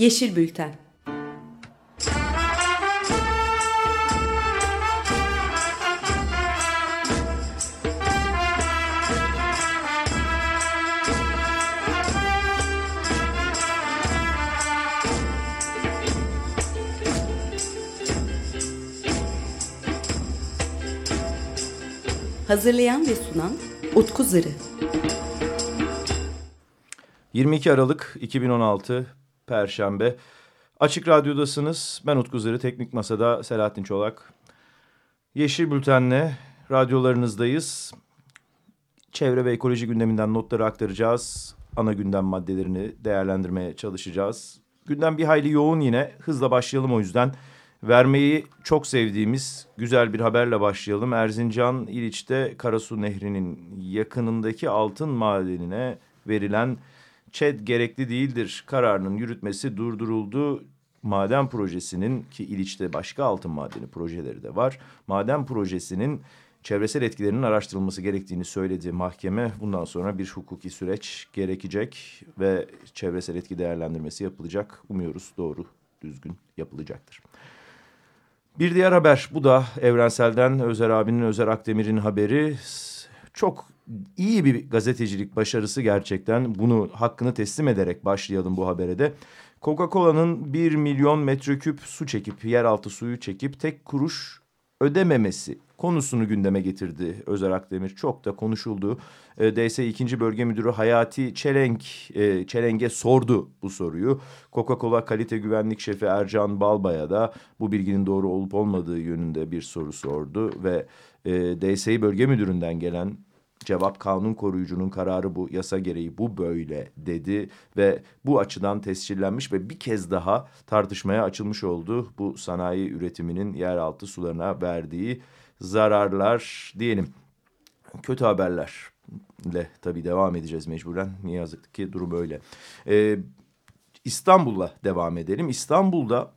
Yeşil Bülten Hazırlayan ve sunan Utku Zırı. 22 Aralık 2016 Perşembe. Açık Radyo'dasınız. Ben Utku Zırı, Teknik Masa'da Selahattin Çolak. Yeşil Bülten'le radyolarınızdayız. Çevre ve ekoloji gündeminden notları aktaracağız. Ana gündem maddelerini değerlendirmeye çalışacağız. Gündem bir hayli yoğun yine. Hızla başlayalım o yüzden. Vermeyi çok sevdiğimiz güzel bir haberle başlayalım. Erzincan İliç'te Karasu Nehri'nin yakınındaki altın madenine verilen ÇED gerekli değildir kararının yürütmesi durduruldu. Maden projesinin ki İliç'te başka altın madeni projeleri de var. Maden projesinin çevresel etkilerinin araştırılması gerektiğini söyledi mahkeme. Bundan sonra bir hukuki süreç gerekecek ve çevresel etki değerlendirmesi yapılacak. Umuyoruz doğru düzgün yapılacaktır. Bir diğer haber bu da Evrensel'den Özer abinin Özer Akdemir'in haberi. Çok iyi bir gazetecilik başarısı gerçekten. Bunu hakkını teslim ederek başlayalım bu habere de. Coca-Cola'nın 1 milyon metreküp su çekip, yeraltı suyu çekip tek kuruş ödememesi konusunu gündeme getirdi Özer Akdemir. Çok da konuşuldu. E, DS 2. Bölge Müdürü Hayati Çelenk, e, Çelenk'e sordu bu soruyu. Coca-Cola Kalite Güvenlik Şefi Ercan Balbay'a da bu bilginin doğru olup olmadığı yönünde bir soru sordu. Ve e, DSİ Bölge Müdürü'nden gelen Cevap kanun koruyucunun kararı bu, yasa gereği bu böyle dedi ve bu açıdan tescillenmiş ve bir kez daha tartışmaya açılmış oldu bu sanayi üretiminin yeraltı sularına verdiği zararlar diyelim. Kötü haberlerle tabii devam edeceğiz mecburen. Ne yazık ki durum öyle. Ee, İstanbul'la devam edelim. İstanbul'da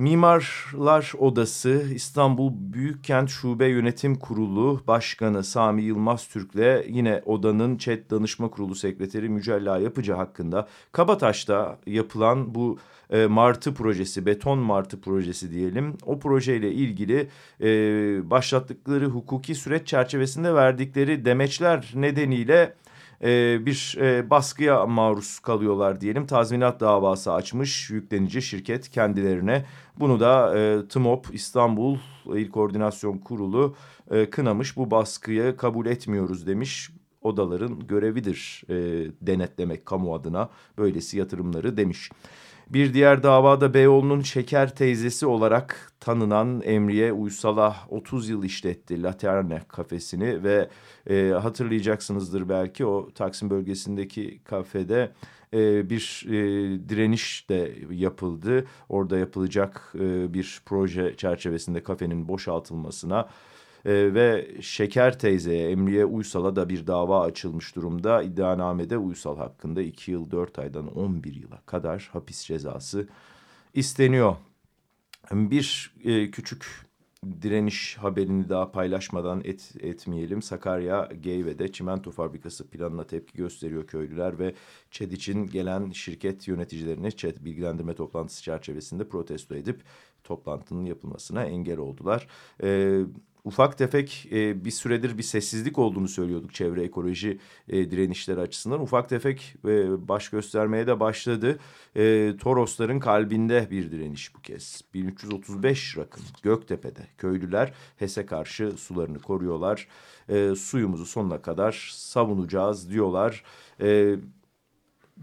Mimarlar Odası İstanbul Büyükkent Şube Yönetim Kurulu Başkanı Sami Yılmaz Türk'le yine odanın ÇED Danışma Kurulu Sekreteri Mücella Yapıcı hakkında Kabataş'ta yapılan bu e, martı projesi, beton martı projesi diyelim. O projeyle ilgili e, başlattıkları hukuki süreç çerçevesinde verdikleri demeçler nedeniyle e, bir e, baskıya maruz kalıyorlar diyelim. Tazminat davası açmış yüklenici şirket kendilerine. Bunu da e, TMOP İstanbul İl Koordinasyon Kurulu e, kınamış. Bu baskıyı kabul etmiyoruz demiş odaların görevidir e, denetlemek kamu adına böylesi yatırımları demiş. Bir diğer davada Beyoğlu'nun şeker teyzesi olarak tanınan Emriye Uysal'a 30 yıl işletti Laterne kafesini ve e, hatırlayacaksınızdır belki o Taksim bölgesindeki kafede e, bir e, direniş de yapıldı. Orada yapılacak e, bir proje çerçevesinde kafenin boşaltılmasına e, ve Şeker teyzeye Emriye Uysal'a da bir dava açılmış durumda. İddianamede Uysal hakkında 2 yıl 4 aydan 11 yıla kadar hapis cezası isteniyor. Bir e, küçük direniş haberini daha paylaşmadan et, etmeyelim. Sakarya Geyve'de çimento fabrikası planına tepki gösteriyor köylüler ve ÇED için gelen şirket yöneticilerini ÇED bilgilendirme toplantısı çerçevesinde protesto edip toplantının yapılmasına engel oldular. Ee, ufak tefek e, bir süredir bir sessizlik olduğunu söylüyorduk çevre ekoloji e, direnişleri açısından. Ufak tefek e, baş göstermeye de başladı. E, Torosların kalbinde bir direniş bu kez. 1335 rakım Göktepe'de köylüler HES'e karşı sularını koruyorlar. E, suyumuzu sonuna kadar savunacağız diyorlar. E,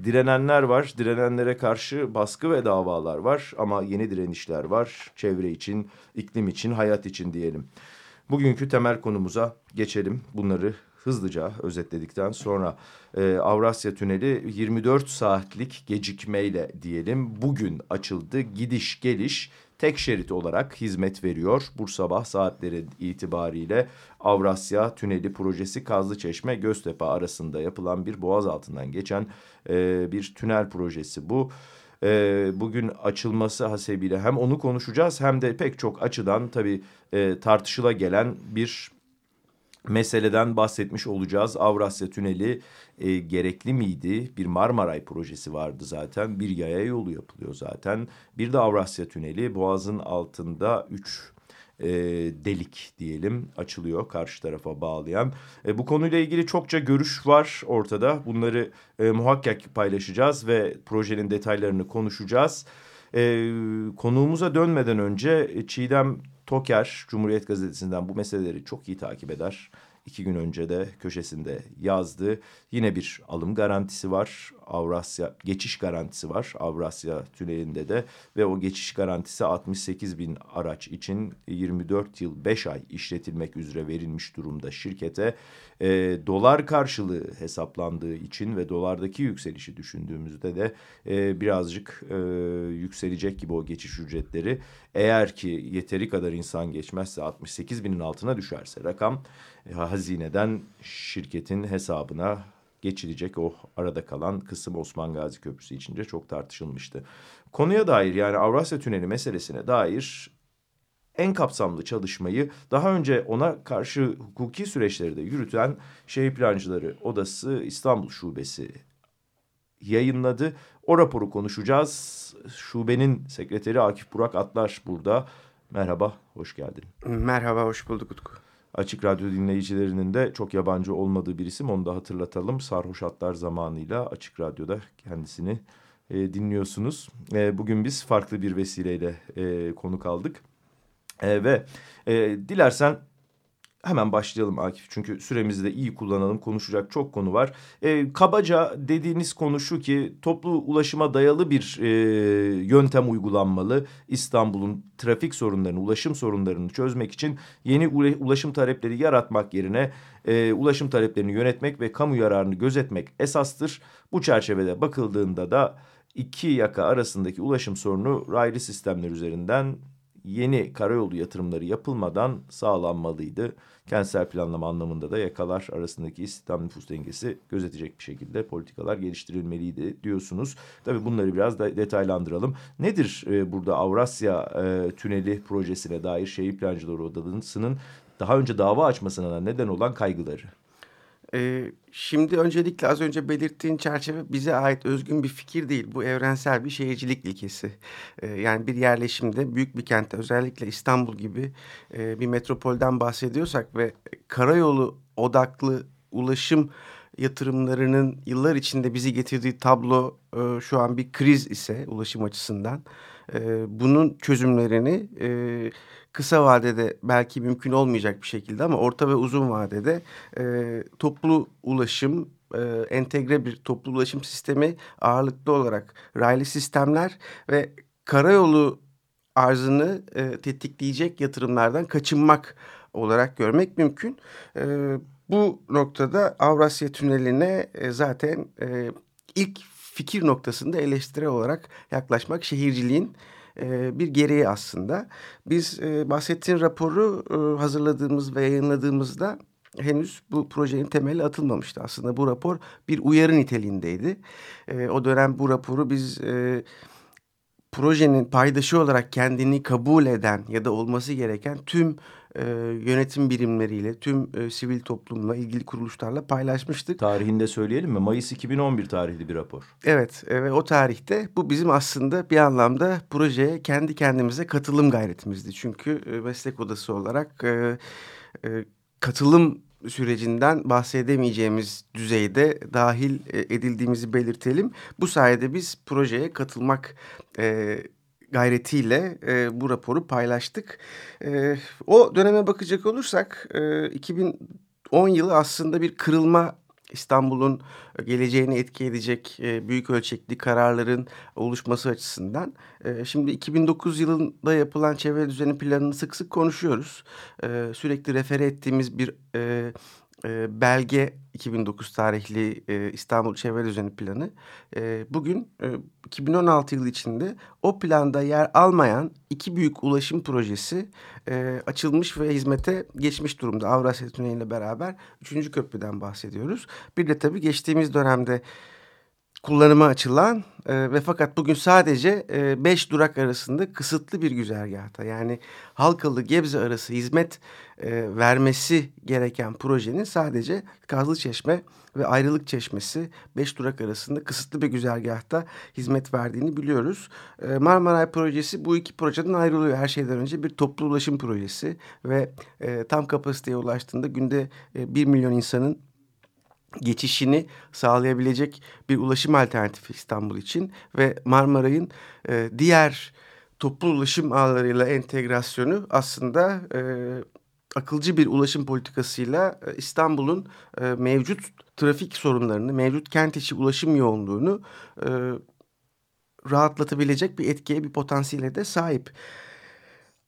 direnenler var. Direnenlere karşı baskı ve davalar var ama yeni direnişler var. Çevre için, iklim için, hayat için diyelim. Bugünkü temel konumuza geçelim. Bunları hızlıca özetledikten sonra e, Avrasya Tüneli 24 saatlik gecikmeyle diyelim bugün açıldı. Gidiş geliş tek şerit olarak hizmet veriyor. Bu sabah saatleri itibariyle Avrasya Tüneli projesi Kazlıçeşme Göztepe arasında yapılan bir boğaz altından geçen e, bir tünel projesi bu. Bu e, bugün açılması hasebiyle hem onu konuşacağız hem de pek çok açıdan tabii e, tartışıla gelen bir meseleden bahsetmiş olacağız. Avrasya Tüneli e, gerekli miydi? Bir Marmaray projesi vardı zaten. Bir yaya yolu yapılıyor zaten. Bir de Avrasya Tüneli Boğaz'ın altında üç e, delik diyelim açılıyor karşı tarafa bağlayan. E, bu konuyla ilgili çokça görüş var ortada. Bunları e, muhakkak paylaşacağız ve projenin detaylarını konuşacağız. E, konuğumuza dönmeden önce Çiğdem Toker Cumhuriyet Gazetesi'nden bu meseleleri çok iyi takip eder iki gün önce de köşesinde yazdı. Yine bir alım garantisi var. Avrasya geçiş garantisi var Avrasya tünelinde de ve o geçiş garantisi 68 bin araç için 24 yıl 5 ay işletilmek üzere verilmiş durumda şirkete. E, dolar karşılığı hesaplandığı için ve dolardaki yükselişi düşündüğümüzde de e, birazcık e, yükselecek gibi o geçiş ücretleri. Eğer ki yeteri kadar insan geçmezse 68 binin altına düşerse rakam e, hazineden şirketin hesabına geçilecek o arada kalan kısım Osman Gazi Köprüsü içince çok tartışılmıştı. Konuya dair yani Avrasya Tüneli meselesine dair en kapsamlı çalışmayı daha önce ona karşı hukuki süreçleri de yürüten Şehir Plancıları Odası İstanbul Şubesi yayınladı. O raporu konuşacağız. Şubenin sekreteri Akif Burak Atlar burada. Merhaba, hoş geldin. Merhaba, hoş bulduk Utku. Açık Radyo dinleyicilerinin de çok yabancı olmadığı bir isim. Onu da hatırlatalım. Sarhoş Hatlar zamanıyla Açık Radyo'da kendisini e, dinliyorsunuz. E, bugün biz farklı bir vesileyle e, konuk aldık. E, ve e, dilersen hemen başlayalım Akif. Çünkü süremizi de iyi kullanalım. Konuşacak çok konu var. E, kabaca dediğiniz konu şu ki toplu ulaşıma dayalı bir e, yöntem uygulanmalı. İstanbul'un trafik sorunlarını, ulaşım sorunlarını çözmek için yeni ulaşım talepleri yaratmak yerine e, ulaşım taleplerini yönetmek ve kamu yararını gözetmek esastır. Bu çerçevede bakıldığında da iki yaka arasındaki ulaşım sorunu raylı sistemler üzerinden yeni karayolu yatırımları yapılmadan sağlanmalıydı. Kentsel planlama anlamında da yakalar arasındaki istihdam nüfus dengesi gözetecek bir şekilde politikalar geliştirilmeliydi diyorsunuz. Tabii bunları biraz da detaylandıralım. Nedir e, burada Avrasya e, Tüneli projesine dair Şehir Plancıları Odası'nın daha önce dava açmasına neden olan kaygıları? Ee, şimdi öncelikle az önce belirttiğin çerçeve bize ait özgün bir fikir değil. Bu evrensel bir şehircilik ilkesi. Ee, yani bir yerleşimde büyük bir kentte özellikle İstanbul gibi e, bir metropolden bahsediyorsak ve karayolu odaklı ulaşım yatırımlarının yıllar içinde bizi getirdiği tablo e, şu an bir kriz ise ulaşım açısından e, bunun çözümlerini e, kısa vadede belki mümkün olmayacak bir şekilde ama orta ve uzun vadede e, toplu ulaşım, e, entegre bir toplu ulaşım sistemi ağırlıklı olarak raylı sistemler ve karayolu arzını e, tetikleyecek yatırımlardan kaçınmak olarak görmek mümkün. E, bu noktada Avrasya Tüneli'ne e, zaten e, ilk fikir noktasında eleştiri olarak yaklaşmak şehirciliğin e, bir gereği aslında. Biz e, bahsettiğin raporu e, hazırladığımız ve yayınladığımızda henüz bu projenin temeli atılmamıştı. Aslında bu rapor bir uyarı niteliğindeydi. O dönem bu raporu biz... Projenin paydaşı olarak kendini kabul eden ya da olması gereken tüm e, yönetim birimleriyle, tüm e, sivil toplumla, ilgili kuruluşlarla paylaşmıştık. Tarihinde söyleyelim mi? Mayıs 2011 tarihli bir rapor. Evet e, ve o tarihte bu bizim aslında bir anlamda projeye kendi kendimize katılım gayretimizdi. Çünkü e, meslek odası olarak e, e, katılım sürecinden bahsedemeyeceğimiz düzeyde dahil e, edildiğimizi belirtelim. Bu sayede biz projeye katılmak e, gayretiyle e, bu raporu paylaştık. E, o döneme bakacak olursak e, 2010 yılı aslında bir kırılma İstanbul'un geleceğini etki edecek e, büyük ölçekli kararların oluşması açısından. E, şimdi 2009 yılında yapılan çevre düzeni planını sık sık konuşuyoruz. E, sürekli refere ettiğimiz bir e, e, belge 2009 tarihli e, İstanbul Çevre Düzeni Planı. E, bugün e, 2016 yılı içinde o planda yer almayan iki büyük ulaşım projesi e, açılmış ve hizmete geçmiş durumda. Avrasya Tüneli ile beraber üçüncü köprüden bahsediyoruz. Bir de tabii geçtiğimiz dönemde kullanıma açılan e, ve fakat bugün sadece 5 e, durak arasında kısıtlı bir güzergahta yani Halkalı Gebze arası hizmet e, vermesi gereken projenin sadece Kazlıçeşme ve Ayrılık Çeşmesi 5 durak arasında kısıtlı bir güzergahta hizmet verdiğini biliyoruz. E, Marmaray projesi bu iki projeden ayrılıyor her şeyden önce bir toplu ulaşım projesi ve e, tam kapasiteye ulaştığında günde e, 1 milyon insanın geçişini sağlayabilecek bir ulaşım alternatifi İstanbul için ve Marmaray'ın e, diğer toplu ulaşım ağlarıyla entegrasyonu aslında e, akılcı bir ulaşım politikasıyla e, İstanbul'un e, mevcut trafik sorunlarını, mevcut kent içi ulaşım yoğunluğunu e, rahatlatabilecek bir etkiye, bir potansiyele de sahip.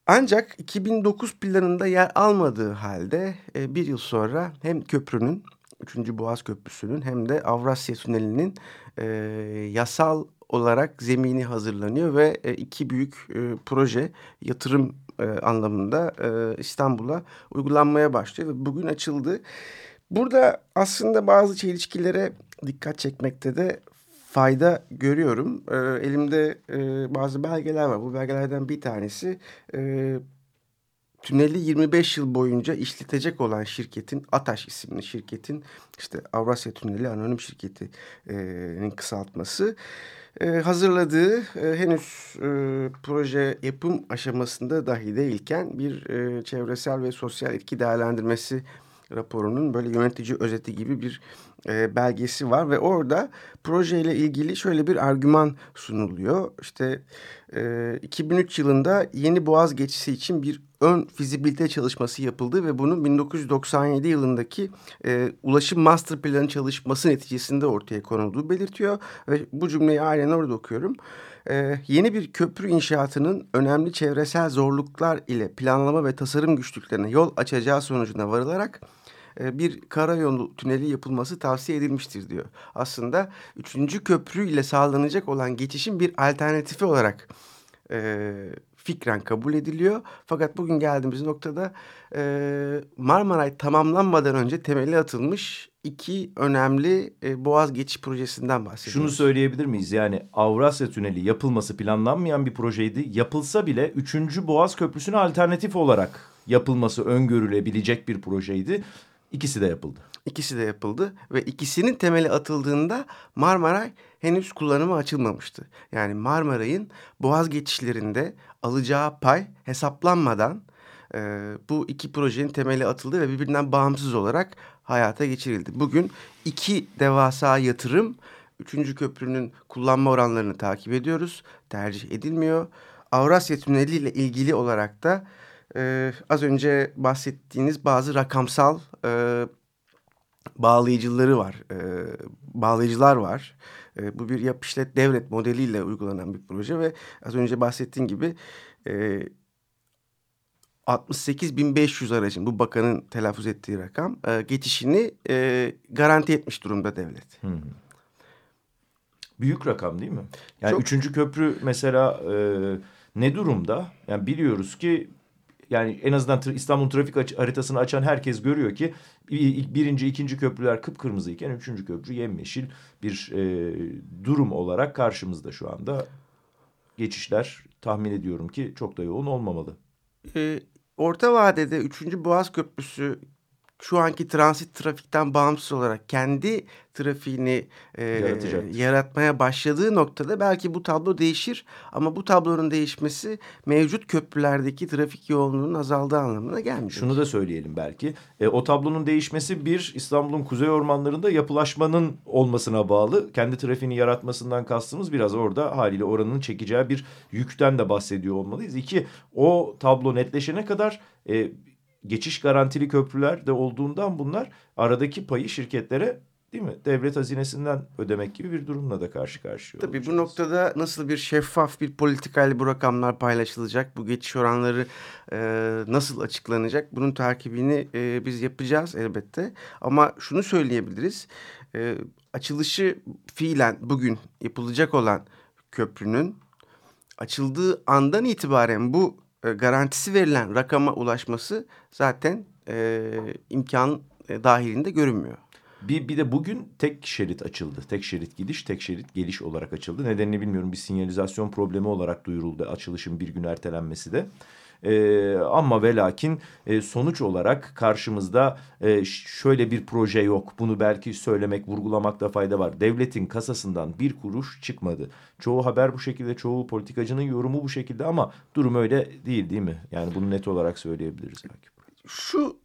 Ancak 2009 planında yer almadığı halde e, bir yıl sonra hem köprünün 3. Boğaz Köprüsü'nün hem de Avrasya Tüneli'nin e, yasal olarak zemini hazırlanıyor ve e, iki büyük e, proje yatırım e, anlamında e, İstanbul'a uygulanmaya başlıyor ve bugün açıldı. Burada aslında bazı çelişkilere dikkat çekmekte de fayda görüyorum. E, elimde e, bazı belgeler var. Bu belgelerden bir tanesi e, tüneli 25 yıl boyunca işletecek olan şirketin Ataş isimli şirketin işte Avrasya Tüneli Anonim Şirketi'nin kısaltması e, hazırladığı e, henüz e, proje yapım aşamasında dahi değilken bir çevresel ve sosyal etki değerlendirmesi raporunun böyle yönetici özeti gibi bir e, belgesi var ve orada projeyle ilgili şöyle bir argüman sunuluyor. İşte e, 2003 yılında yeni boğaz geçişi için bir ön fizibilite çalışması yapıldı ve bunun 1997 yılındaki e, ulaşım master planı çalışması neticesinde ortaya konulduğu belirtiyor ve bu cümleyi aynen orada okuyorum. Ee, yeni bir köprü inşaatının önemli çevresel zorluklar ile planlama ve tasarım güçlüklerine yol açacağı sonucuna varılarak e, bir karayolu tüneli yapılması tavsiye edilmiştir diyor. Aslında üçüncü köprü ile sağlanacak olan geçişin bir alternatifi olarak e, fikren kabul ediliyor. Fakat bugün geldiğimiz noktada e, Marmaray tamamlanmadan önce temeli atılmış iki önemli e, Boğaz geçiş projesinden bahsediyoruz. Şunu söyleyebilir miyiz? Yani Avrasya Tüneli yapılması planlanmayan bir projeydi. Yapılsa bile 3. Boğaz Köprüsü'ne alternatif olarak yapılması öngörülebilecek bir projeydi. İkisi de yapıldı. İkisi de yapıldı ve ikisinin temeli atıldığında Marmaray henüz kullanıma açılmamıştı. Yani Marmaray'ın boğaz geçişlerinde alacağı pay hesaplanmadan e, bu iki projenin temeli atıldı ve birbirinden bağımsız olarak hayata geçirildi. Bugün iki devasa yatırım üçüncü köprünün kullanma oranlarını takip ediyoruz. Tercih edilmiyor. Avrasya Tüneli ile ilgili olarak da e, az önce bahsettiğiniz bazı rakamsal e, bağlayıcıları var. E, bağlayıcılar var. E, bu bir yap işlet devlet modeliyle uygulanan bir proje ve az önce bahsettiğim gibi e, 68.500 aracın bu bakanın telaffuz ettiği rakam e, geçişini e, garanti etmiş durumda devlet. Hı hı. Büyük rakam değil mi? Yani Çok... üçüncü köprü mesela e, ne durumda? Yani biliyoruz ki yani en azından İstanbul trafik haritasını açan herkes görüyor ki birinci, ikinci köprüler kıpkırmızıyken üçüncü köprü yemyeşil bir e, durum olarak karşımızda şu anda. Geçişler tahmin ediyorum ki çok da yoğun olmamalı. E, orta vadede üçüncü Boğaz Köprüsü şu anki transit trafikten bağımsız olarak kendi trafiğini e, yaratmaya başladığı noktada belki bu tablo değişir. Ama bu tablonun değişmesi mevcut köprülerdeki trafik yoğunluğunun azaldığı anlamına gelmiyor. Şunu da söyleyelim belki. E, o tablonun değişmesi bir İstanbul'un kuzey ormanlarında yapılaşmanın olmasına bağlı. Kendi trafiğini yaratmasından kastımız biraz orada haliyle oranın çekeceği bir yükten de bahsediyor olmalıyız. İki o tablo netleşene kadar... E, geçiş garantili köprüler de olduğundan bunlar aradaki payı şirketlere değil mi? Devlet hazinesinden ödemek gibi bir durumla da karşı karşıya Tabii olacağız. bu noktada nasıl bir şeffaf bir politikayla bu rakamlar paylaşılacak? Bu geçiş oranları e, nasıl açıklanacak? Bunun takibini e, biz yapacağız elbette. Ama şunu söyleyebiliriz. E, açılışı fiilen bugün yapılacak olan köprünün açıldığı andan itibaren bu e, garantisi verilen rakama ulaşması zaten e, imkan e, dahilinde görünmüyor. Bir, bir de bugün tek şerit açıldı. Tek şerit gidiş, tek şerit geliş olarak açıldı. Nedenini bilmiyorum. Bir sinyalizasyon problemi olarak duyuruldu açılışın bir gün ertelenmesi de. E, ama ve lakin e, sonuç olarak karşımızda e, şöyle bir proje yok. Bunu belki söylemek, vurgulamakta fayda var. Devletin kasasından bir kuruş çıkmadı. Çoğu haber bu şekilde, çoğu politikacının yorumu bu şekilde ama durum öyle değil değil mi? Yani bunu net olarak söyleyebiliriz belki. Şu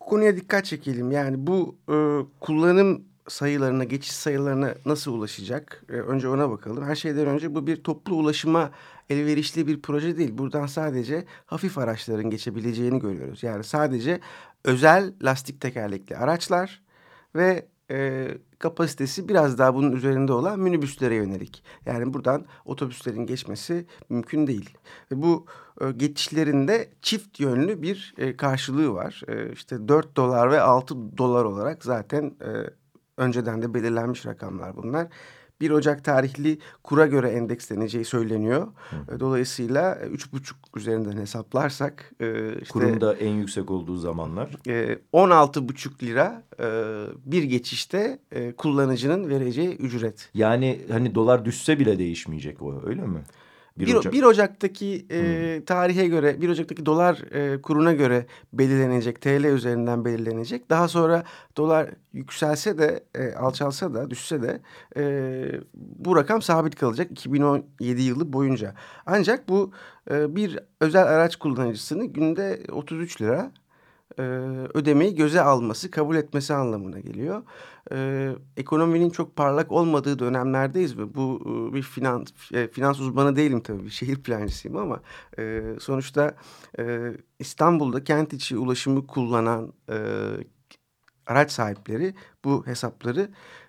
konuya dikkat çekelim. Yani bu e, kullanım sayılarına, geçiş sayılarına nasıl ulaşacak? E, önce ona bakalım. Her şeyden önce bu bir toplu ulaşıma elverişli bir proje değil. Buradan sadece hafif araçların geçebileceğini görüyoruz. Yani sadece özel lastik tekerlekli araçlar ve e, kapasitesi biraz daha bunun üzerinde olan minibüslere yönelik. Yani buradan otobüslerin geçmesi mümkün değil. Ve bu e, geçişlerinde çift yönlü bir e, karşılığı var. E, işte 4 dolar ve 6 dolar olarak zaten e, önceden de belirlenmiş rakamlar bunlar. 1 Ocak tarihli kura göre endeksleneceği söyleniyor. Hı. Dolayısıyla 3,5 üzerinden hesaplarsak... E, işte, Kurun da en yüksek olduğu zamanlar. E, 16,5 lira e, bir geçişte e, kullanıcının vereceği ücret. Yani hani dolar düşse bile değişmeyecek o öyle mi? 1, Ocak. 1 Ocak'taki e, tarihe göre 1 Ocak'taki dolar e, kuruna göre belirlenecek TL üzerinden belirlenecek. Daha sonra dolar yükselse de e, alçalsa da düşse de e, bu rakam sabit kalacak 2017 yılı boyunca. Ancak bu e, bir özel araç kullanıcısını günde 33 lira e, ödemeyi göze alması, kabul etmesi anlamına geliyor. E, ekonominin çok parlak olmadığı dönemlerdeyiz ve bu e, bir finans e, finans uzmanı değilim tabii, şehir plancısıyım ama e, sonuçta e, İstanbul'da kent içi ulaşımı kullanan e, araç sahipleri bu hesapları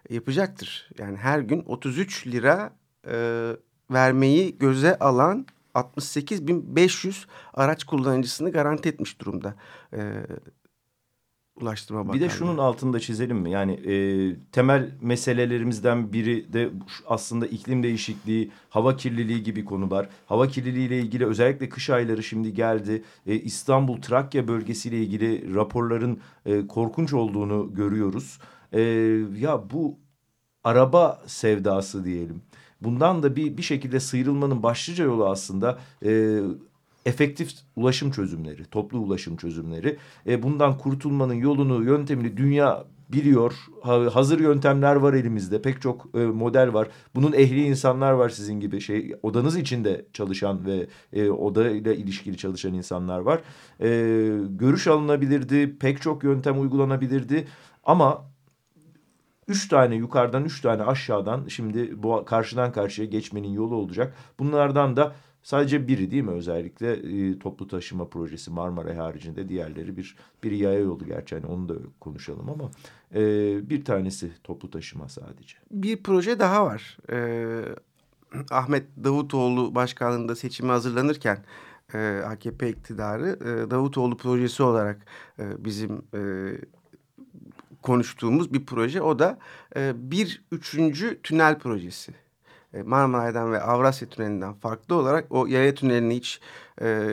yapacaktır. Yani her gün 33 lira e, vermeyi göze alan 68.500 araç kullanıcısını garanti etmiş durumda. E, Ulaştırma Bakanlığı. Bir de şunun altında çizelim mi? Yani e, temel meselelerimizden biri de aslında iklim değişikliği, hava kirliliği gibi konular. Hava kirliliği ile ilgili özellikle kış ayları şimdi geldi. E, İstanbul, Trakya bölgesiyle ilgili raporların e, korkunç olduğunu görüyoruz. E, ya bu araba sevdası diyelim. Bundan da bir, bir şekilde sıyrılmanın başlıca yolu aslında e, efektif ulaşım çözümleri, toplu ulaşım çözümleri. E, bundan kurtulmanın yolunu, yöntemini dünya biliyor. Hazır yöntemler var elimizde. Pek çok e, model var. Bunun ehli insanlar var sizin gibi. Şey odanız içinde çalışan ve e, oda ile ilişkili çalışan insanlar var. E, görüş alınabilirdi. Pek çok yöntem uygulanabilirdi. Ama Üç tane yukarıdan, üç tane aşağıdan şimdi bu karşıdan karşıya geçmenin yolu olacak. Bunlardan da sadece biri değil mi özellikle e, toplu taşıma projesi Marmara haricinde diğerleri bir bir yaya yolu gerçi hani onu da konuşalım ama e, bir tanesi toplu taşıma sadece. Bir proje daha var. E, Ahmet Davutoğlu başkanlığında seçime hazırlanırken e, AKP iktidarı e, Davutoğlu projesi olarak e, bizim e, konuştuğumuz bir proje. O da e, bir üçüncü tünel projesi. E, Marmaray'dan ve Avrasya Tüneli'nden farklı olarak o yaya tünelini hiç e,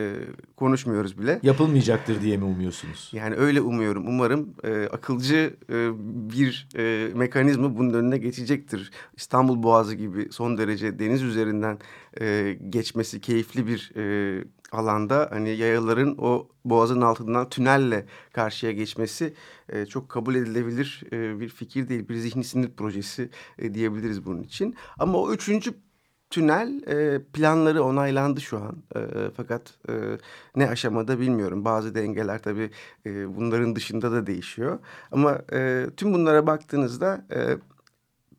konuşmuyoruz bile. Yapılmayacaktır diye mi umuyorsunuz? Yani öyle umuyorum. Umarım e, akılcı e, bir e, mekanizma bunun önüne geçecektir. İstanbul Boğazı gibi son derece deniz üzerinden e, geçmesi keyifli bir e, alanda hani yayaların o boğazın altından tünelle karşıya geçmesi e, çok kabul edilebilir e, bir fikir değil. Bir zihni sinir projesi e, diyebiliriz bunun için. Ama o üçüncü tünel e, planları onaylandı şu an. E, fakat e, ne aşamada bilmiyorum. Bazı dengeler tabii e, bunların dışında da değişiyor. Ama e, tüm bunlara baktığınızda e,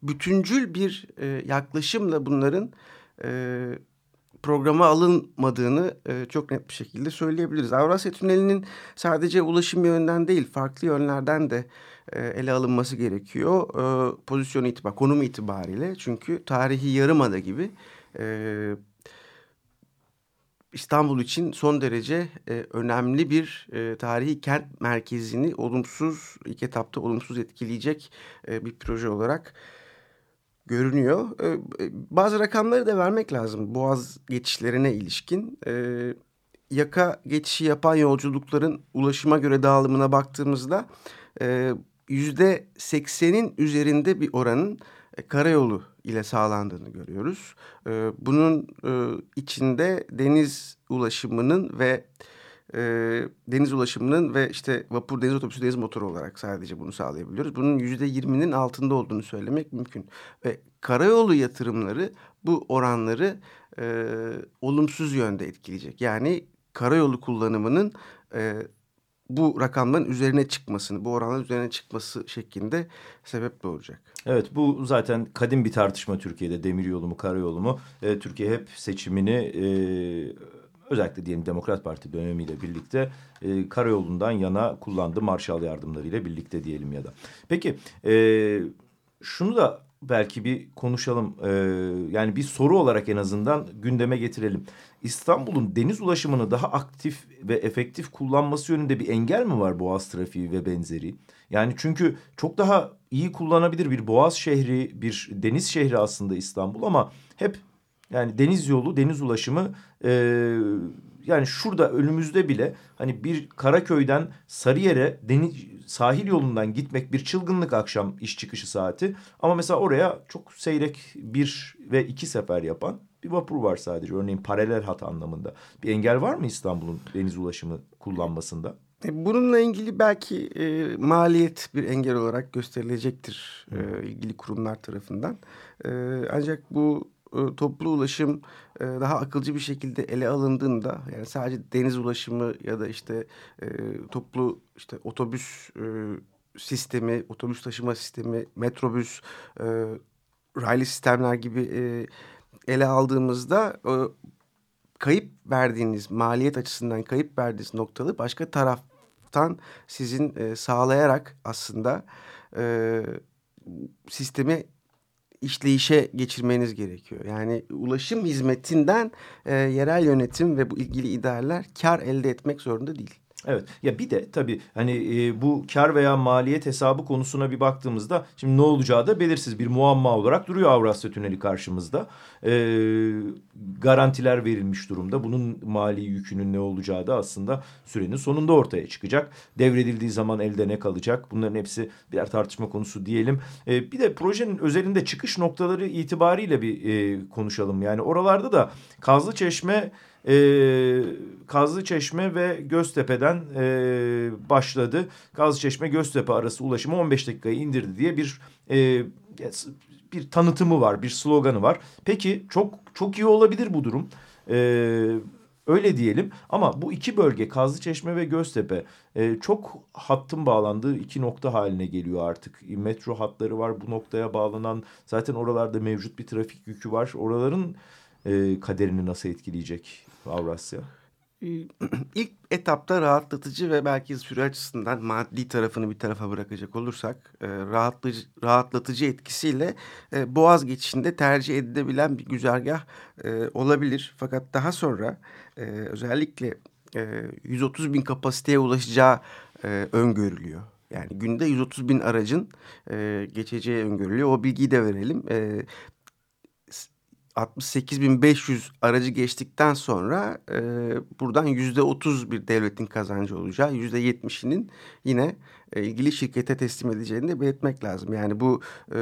bütüncül bir e, yaklaşımla bunların... E, programa alınmadığını e, çok net bir şekilde söyleyebiliriz. Avrasya Tüneli'nin sadece ulaşım yönden değil farklı yönlerden de e, ele alınması gerekiyor. E, pozisyon itibar, konum itibariyle çünkü tarihi yarımada gibi e, İstanbul için son derece e, önemli bir e, tarihi kent merkezini olumsuz ilk etapta olumsuz etkileyecek e, bir proje olarak görünüyor. Ee, e, bazı rakamları da vermek lazım boğaz geçişlerine ilişkin. Ee, yaka geçişi yapan yolculukların ulaşıma göre dağılımına baktığımızda e, yüzde seksenin üzerinde bir oranın e, karayolu ile sağlandığını görüyoruz. E, bunun e, içinde deniz ulaşımının ve e, deniz ulaşımının ve işte vapur, deniz otobüsü, deniz motoru olarak sadece bunu sağlayabiliyoruz. Bunun yüzde yirminin altında olduğunu söylemek mümkün. Ve karayolu yatırımları bu oranları e, olumsuz yönde etkileyecek. Yani karayolu kullanımının e, bu rakamların üzerine çıkmasını, bu oranların üzerine çıkması şeklinde sebep doğuracak. Evet bu zaten kadim bir tartışma Türkiye'de demir yolu mu karayolu mu? E, Türkiye hep seçimini e, özellikle diyelim Demokrat Parti dönemiyle birlikte e, karayolundan yana kullandı Marshall yardımlarıyla birlikte diyelim ya da. Peki e, şunu da belki bir konuşalım. Ee, yani bir soru olarak en azından gündeme getirelim. İstanbul'un deniz ulaşımını daha aktif ve efektif kullanması yönünde bir engel mi var boğaz trafiği ve benzeri? Yani çünkü çok daha iyi kullanabilir bir boğaz şehri, bir deniz şehri aslında İstanbul ama hep yani deniz yolu, deniz ulaşımı e, yani şurada önümüzde bile hani bir Karaköy'den Sarıyer'e deniz sahil yolundan gitmek bir çılgınlık akşam iş çıkışı saati. Ama mesela oraya çok seyrek bir ve iki sefer yapan bir vapur var sadece. Örneğin paralel hat anlamında. Bir engel var mı İstanbul'un deniz ulaşımı kullanmasında? E, bununla ilgili belki e, maliyet bir engel olarak gösterilecektir e, ilgili kurumlar tarafından. E, ancak bu e, toplu ulaşım e, daha akılcı bir şekilde ele alındığında yani sadece deniz ulaşımı ya da işte e, toplu işte otobüs sistemi, otobüs taşıma sistemi, metrobüs, raylı sistemler gibi ele aldığımızda kayıp verdiğiniz maliyet açısından kayıp verdiğiniz noktalı başka taraftan sizin sağlayarak aslında sistemi işleyişe geçirmeniz gerekiyor. Yani ulaşım hizmetinden e, yerel yönetim ve bu ilgili idareler kar elde etmek zorunda değil. Evet ya bir de tabii hani e, bu kar veya maliyet hesabı konusuna bir baktığımızda şimdi ne olacağı da belirsiz bir muamma olarak duruyor Avrasya Tüneli karşımızda. E, garantiler verilmiş durumda. Bunun mali yükünün ne olacağı da aslında sürenin sonunda ortaya çıkacak. Devredildiği zaman elde ne kalacak? Bunların hepsi birer tartışma konusu diyelim. E, bir de projenin özelinde çıkış noktaları itibariyle bir e, konuşalım. Yani oralarda da Kazlı Çeşme e, Kazlı Çeşme ve Göztepe'den e, başladı. Kazlı Çeşme Göztepe arası ulaşımı 15 dakikaya indirdi diye bir e, bir tanıtımı var, bir sloganı var. Peki çok çok iyi olabilir bu durum. E, öyle diyelim ama bu iki bölge Kazlı Çeşme ve Göztepe e, çok hattın bağlandığı iki nokta haline geliyor artık. Metro hatları var bu noktaya bağlanan zaten oralarda mevcut bir trafik yükü var. Oraların e, kaderini nasıl etkileyecek Avrasya? Ee, ilk etapta rahatlatıcı ve belki süre açısından maddi tarafını bir tarafa bırakacak olursak e, rahatlatıcı, rahatlatıcı etkisiyle e, Boğaz geçişinde tercih edilebilen bir güzergah e, olabilir. Fakat daha sonra özellikle e, 130 bin kapasiteye ulaşacağı öngörülüyor. Yani günde 130 bin aracın geçeceği öngörülüyor. O bilgiyi de verelim. 68.500 aracı geçtikten sonra e, buradan yüzde otuz bir devletin kazancı olacağı, yüzde yetmişinin yine e, ilgili şirkete teslim edeceğini de belirtmek lazım. Yani bu e,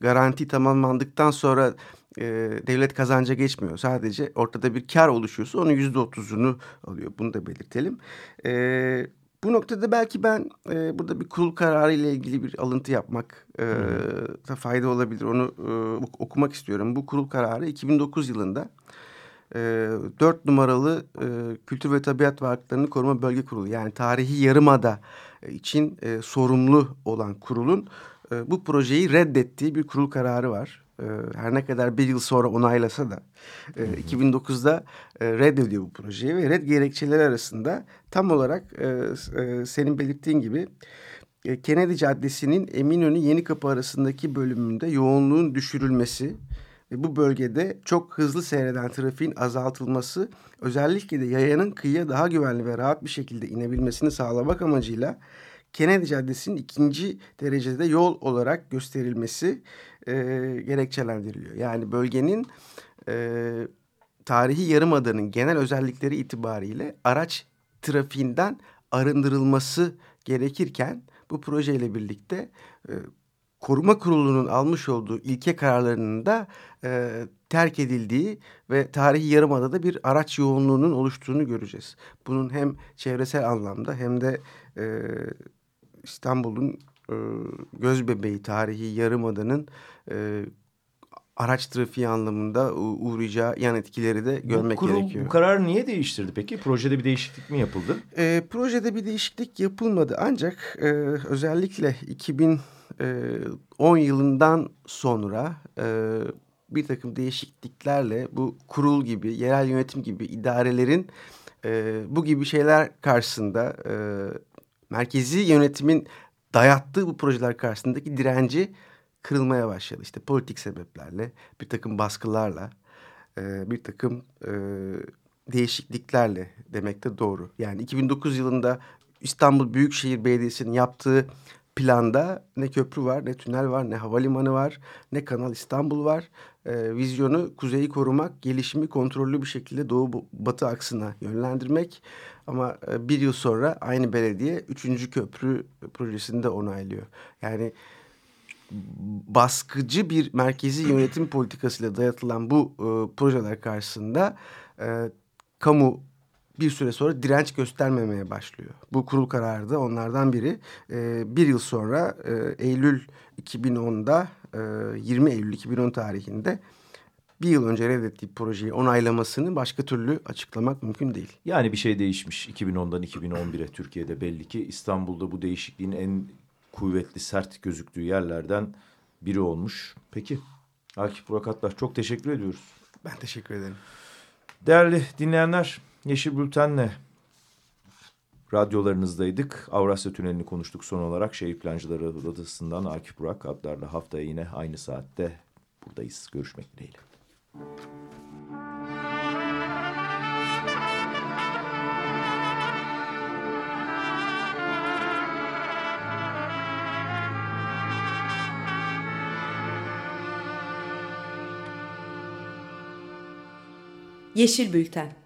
garanti tamamlandıktan sonra e, devlet kazanca geçmiyor. Sadece ortada bir kar oluşuyorsa onun yüzde otuzunu alıyor. Bunu da belirtelim. E, bu noktada belki ben e, burada bir kurul kararı ile ilgili bir alıntı yapmak e, da fayda olabilir. Onu e, okumak istiyorum. Bu kurul kararı 2009 yılında e, 4 numaralı e, Kültür ve Tabiat Varlıklarını Koruma Bölge Kurulu yani tarihi yarımada için e, sorumlu olan kurulun e, bu projeyi reddettiği bir kurul kararı var. E, her ne kadar bir yıl sonra onaylasa da e, 2009'da e, reddediyor bu projeyi ve red gerekçeleri arasında tam olarak e, e, senin belirttiğin gibi e, Kennedy Caddesi'nin Eminönü Yenikapı arasındaki bölümünde yoğunluğun düşürülmesi ve bu bölgede çok hızlı seyreden trafiğin azaltılması özellikle de yayanın kıyıya daha güvenli ve rahat bir şekilde inebilmesini sağlamak amacıyla Kennedy Caddesi'nin ikinci derecede yol olarak gösterilmesi e, gerekçelendiriliyor. Yani bölgenin e, tarihi yarımadanın genel özellikleri itibariyle araç trafiğinden arındırılması gerekirken bu projeyle birlikte e, koruma kurulunun almış olduğu ilke kararlarının da e, terk edildiği ve tarihi yarımadada bir araç yoğunluğunun oluştuğunu göreceğiz. Bunun hem çevresel anlamda hem de e, İstanbul'un e, göz bebeği tarihi yarımadanın e, araç trafiği anlamında uğrayacağı yan etkileri de görmek bu kurul, gerekiyor. Bu karar niye değiştirdi peki? Projede bir değişiklik mi yapıldı? E, projede bir değişiklik yapılmadı ancak e, özellikle 2010 yılından sonra e, bir takım değişikliklerle bu kurul gibi, yerel yönetim gibi idarelerin e, bu gibi şeyler karşısında e, merkezi yönetimin dayattığı bu projeler karşısındaki direnci kırılmaya başladı. İşte politik sebeplerle, bir takım baskılarla, e, bir takım e, değişikliklerle demek de doğru. Yani 2009 yılında İstanbul Büyükşehir Belediyesi'nin yaptığı planda ne köprü var, ne tünel var, ne havalimanı var, ne Kanal İstanbul var. E, vizyonu kuzeyi korumak, gelişimi kontrollü bir şekilde doğu batı aksına yönlendirmek. Ama e, bir yıl sonra aynı belediye üçüncü köprü projesini de onaylıyor. Yani baskıcı bir merkezi yönetim politikasıyla dayatılan bu e, projeler karşısında e, kamu bir süre sonra direnç göstermemeye başlıyor. Bu kurul kararı da onlardan biri. E, bir yıl sonra e, Eylül 2010'da e, 20 Eylül 2010 tarihinde bir yıl önce reddettiği projeyi onaylamasını başka türlü açıklamak mümkün değil. Yani bir şey değişmiş 2010'dan 2011'e Türkiye'de belli ki İstanbul'da bu değişikliğin en kuvvetli sert gözüktüğü yerlerden biri olmuş. Peki Akif Burak Atlar çok teşekkür ediyoruz. Ben teşekkür ederim. Değerli dinleyenler Yeşil Bülten'le radyolarınızdaydık. Avrasya Tüneli'ni konuştuk son olarak. Şehir Plancıları Odası'ndan Akif Burak adlarla haftaya yine aynı saatte buradayız. Görüşmek dileğiyle. Yeşil Bülten